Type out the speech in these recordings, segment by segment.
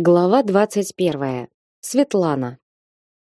Глава 21. Светлана.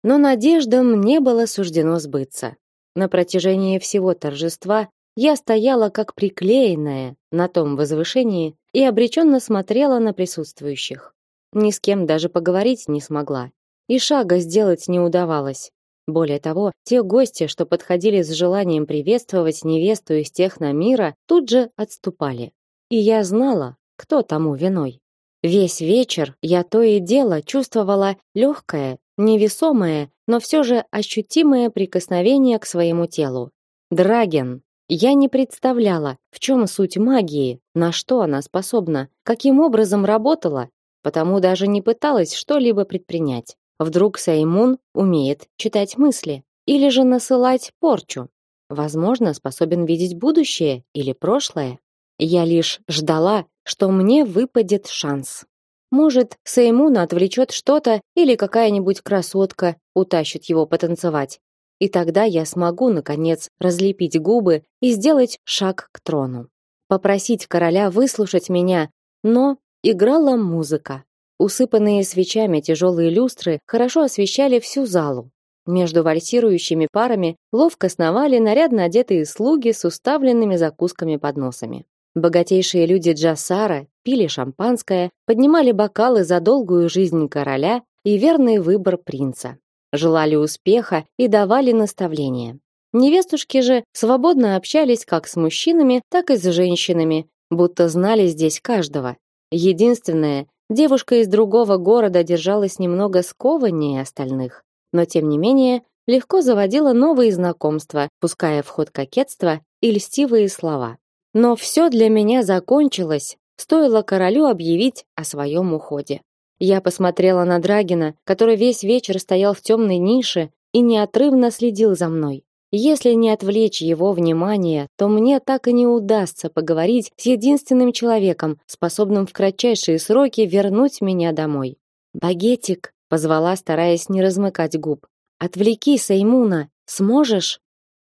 Но надеждам не было суждено сбыться. На протяжении всего торжества я стояла как приклеенная на том возвышении и обреченно смотрела на присутствующих. Ни с кем даже поговорить не смогла. И шага сделать не удавалось. Более того, те гости, что подходили с желанием приветствовать невесту из техно мира, тут же отступали. И я знала, кто тому виной. Весь вечер я то и дело чувствовала легкое, невесомое, но все же ощутимое прикосновение к своему телу. Драген. Я не представляла, в чем суть магии, на что она способна, каким образом работала, потому даже не пыталась что-либо предпринять. Вдруг Сеймун умеет читать мысли или же насылать порчу. Возможно, способен видеть будущее или прошлое. Я лишь ждала, что мне выпадет шанс. Может, Сеймуна отвлечет что-то или какая-нибудь красотка утащит его потанцевать. И тогда я смогу наконец разлепить губы и сделать шаг к трону. Попросить короля выслушать меня, но играла музыка. Усыпанные свечами тяжелые люстры хорошо освещали всю залу. Между вальсирующими парами ловко сновали нарядно одетые слуги с уставленными закусками подносами. Богатейшие люди Джасара пили шампанское, поднимали бокалы за долгую жизнь короля и верный выбор принца. Желали успеха и давали наставления. Невестушки же свободно общались как с мужчинами, так и с женщинами, будто знали здесь каждого. Единственное, девушка из другого города держалась немного скованнее остальных, но тем не менее легко заводила новые знакомства, пуская в ход кокетство и льстивые слова. Но все для меня закончилось, стоило королю объявить о своем уходе. Я посмотрела на Драгина, который весь вечер стоял в темной нише и неотрывно следил за мной. Если не отвлечь его внимание, то мне так и не удастся поговорить с единственным человеком, способным в кратчайшие сроки вернуть меня домой. Багетик позвала, стараясь не размыкать губ. Отвлеки Сеймуна, сможешь?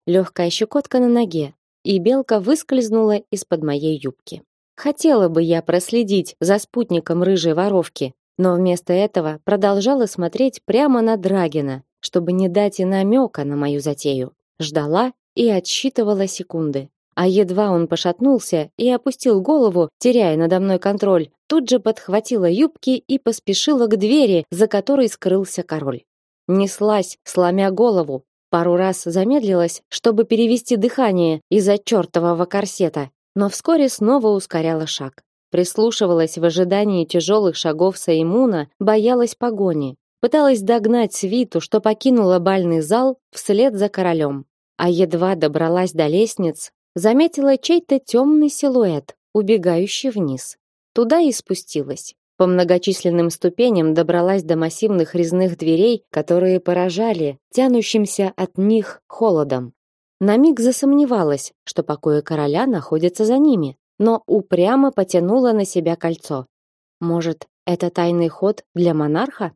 Легкая щекотка на ноге и белка выскользнула из-под моей юбки. Хотела бы я проследить за спутником рыжей воровки, но вместо этого продолжала смотреть прямо на Драгина, чтобы не дать и намека на мою затею. Ждала и отсчитывала секунды. А едва он пошатнулся и опустил голову, теряя надо мной контроль, тут же подхватила юбки и поспешила к двери, за которой скрылся король. Неслась, сломя голову, Пару раз замедлилась, чтобы перевести дыхание из-за чертового корсета, но вскоре снова ускоряла шаг. Прислушивалась в ожидании тяжелых шагов Саймуна, боялась погони. Пыталась догнать свиту, что покинула бальный зал вслед за королем. А едва добралась до лестниц, заметила чей-то темный силуэт, убегающий вниз. Туда и спустилась. По многочисленным ступеням добралась до массивных резных дверей, которые поражали тянущимся от них холодом. На миг засомневалась, что покои короля находятся за ними, но упрямо потянула на себя кольцо. Может, это тайный ход для монарха?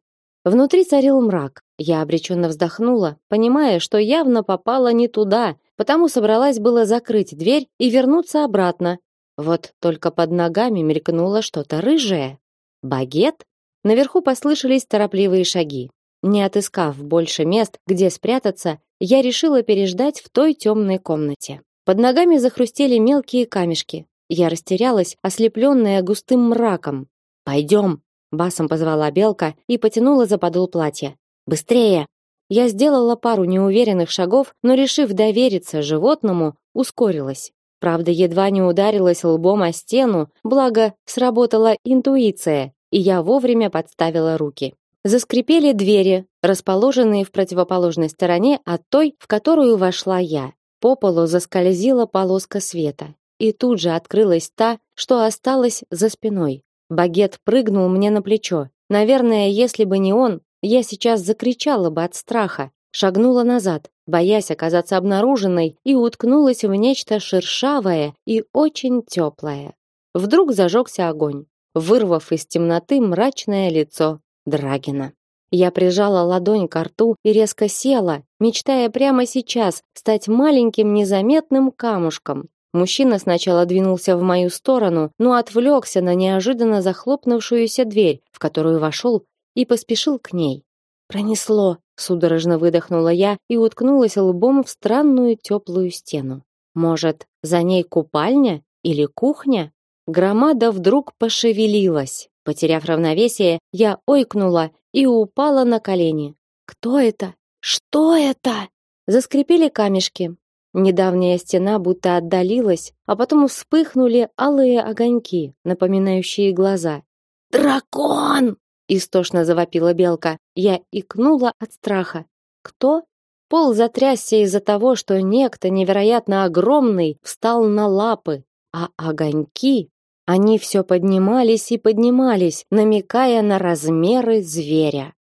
Внутри царил мрак. Я обреченно вздохнула, понимая, что явно попала не туда, потому собралась было закрыть дверь и вернуться обратно. Вот только под ногами мелькнуло что-то рыжее. Багет? Наверху послышались торопливые шаги. Не отыскав больше мест, где спрятаться, я решила переждать в той темной комнате. Под ногами захрустели мелкие камешки. Я растерялась, ослепленная густым мраком. «Пойдем!» — басом позвала белка и потянула за подол платья. «Быстрее!» Я сделала пару неуверенных шагов, но, решив довериться животному, ускорилась. Правда, едва не ударилась лбом о стену, благо сработала интуиция, и я вовремя подставила руки. Заскрипели двери, расположенные в противоположной стороне от той, в которую вошла я. По полу заскользила полоска света, и тут же открылась та, что осталась за спиной. Багет прыгнул мне на плечо. Наверное, если бы не он, я сейчас закричала бы от страха, шагнула назад, боясь оказаться обнаруженной, и уткнулась в нечто шершавое и очень теплое. Вдруг зажегся огонь, вырвав из темноты мрачное лицо Драгина. Я прижала ладонь к рту и резко села, мечтая прямо сейчас стать маленьким незаметным камушком. Мужчина сначала двинулся в мою сторону, но отвлекся на неожиданно захлопнувшуюся дверь, в которую вошел и поспешил к ней. Пронесло, судорожно выдохнула я и уткнулась лбом в странную теплую стену. Может, за ней купальня или кухня? Громада вдруг пошевелилась. Потеряв равновесие, я ойкнула и упала на колени. Кто это? Что это? Заскрипели камешки. Недавняя стена будто отдалилась, а потом вспыхнули алые огоньки, напоминающие глаза. Дракон! истошно завопила белка. Я икнула от страха. Кто? Пол затрясся из-за того, что некто невероятно огромный встал на лапы, а огоньки, они все поднимались и поднимались, намекая на размеры зверя.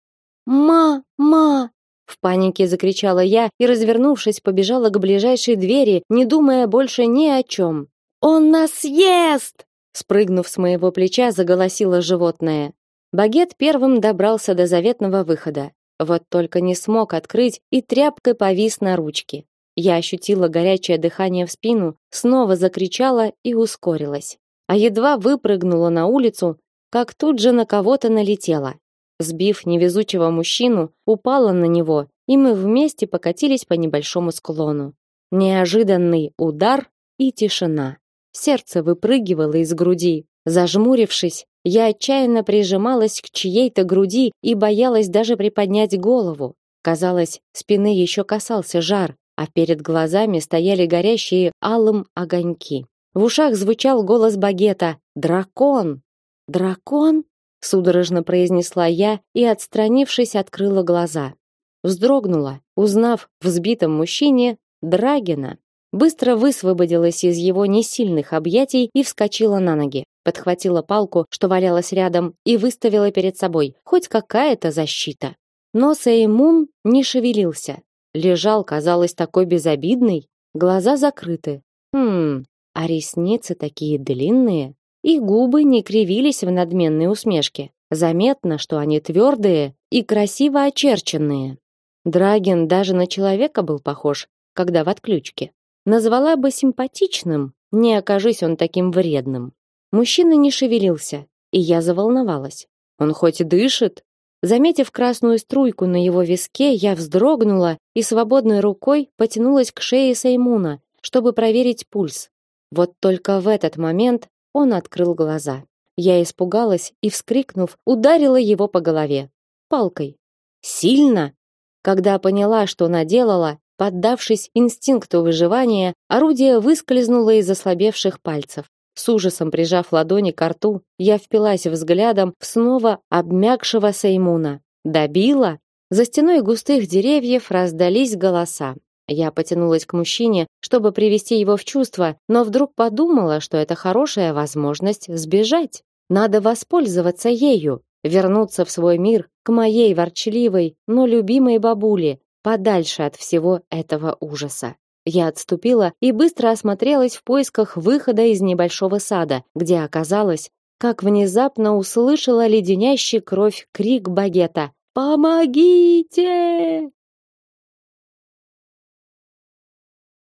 «Ма-ма!» В панике закричала я и, развернувшись, побежала к ближайшей двери, не думая больше ни о чем. «Он нас съест!» Спрыгнув с моего плеча, заголосило животное. Багет первым добрался до заветного выхода. Вот только не смог открыть и тряпкой повис на ручке. Я ощутила горячее дыхание в спину, снова закричала и ускорилась. А едва выпрыгнула на улицу, как тут же на кого-то налетела. Сбив невезучего мужчину, упала на него, и мы вместе покатились по небольшому склону. Неожиданный удар и тишина. Сердце выпрыгивало из груди. Зажмурившись, я отчаянно прижималась к чьей-то груди и боялась даже приподнять голову. Казалось, спины еще касался жар, а перед глазами стояли горящие алым огоньки. В ушах звучал голос багета: "Дракон! Дракон!" судорожно произнесла я и, отстранившись, открыла глаза. Вздрогнула, узнав в взбитом мужчине Драгина. Быстро высвободилась из его несильных объятий и вскочила на ноги. Подхватила палку, что валялась рядом, и выставила перед собой. Хоть какая-то защита. Но Сеймун не шевелился. Лежал, казалось, такой безобидный, глаза закрыты. Хм, а ресницы такие длинные и губы не кривились в надменной усмешке. Заметно, что они твердые и красиво очерченные. Драген даже на человека был похож, когда в отключке. Назвала бы симпатичным, не окажись он таким вредным. Мужчина не шевелился, и я заволновалась. Он хоть и дышит? Заметив красную струйку на его виске, я вздрогнула и свободной рукой потянулась к шее Саймуна, чтобы проверить пульс. Вот только в этот момент он открыл глаза. Я испугалась и, вскрикнув, ударила его по голове палкой. Сильно. Когда поняла, что наделала, поддавшись инстинкту выживания, орудие выскользнуло из ослабевших пальцев. С ужасом прижав ладони к рту, я впилась взглядом в снова обмякшего Сеймуна. Добила. За стеной густых деревьев раздались голоса. Я потянулась к мужчине, чтобы привести его в чувство, но вдруг подумала, что это хорошая возможность сбежать. Надо воспользоваться ею, вернуться в свой мир, к моей ворчливой, но любимой бабуле, подальше от всего этого ужаса. Я отступила и быстро осмотрелась в поисках выхода из небольшого сада, где оказалось, как внезапно услышала леденящий кровь крик багета: "Помогите!"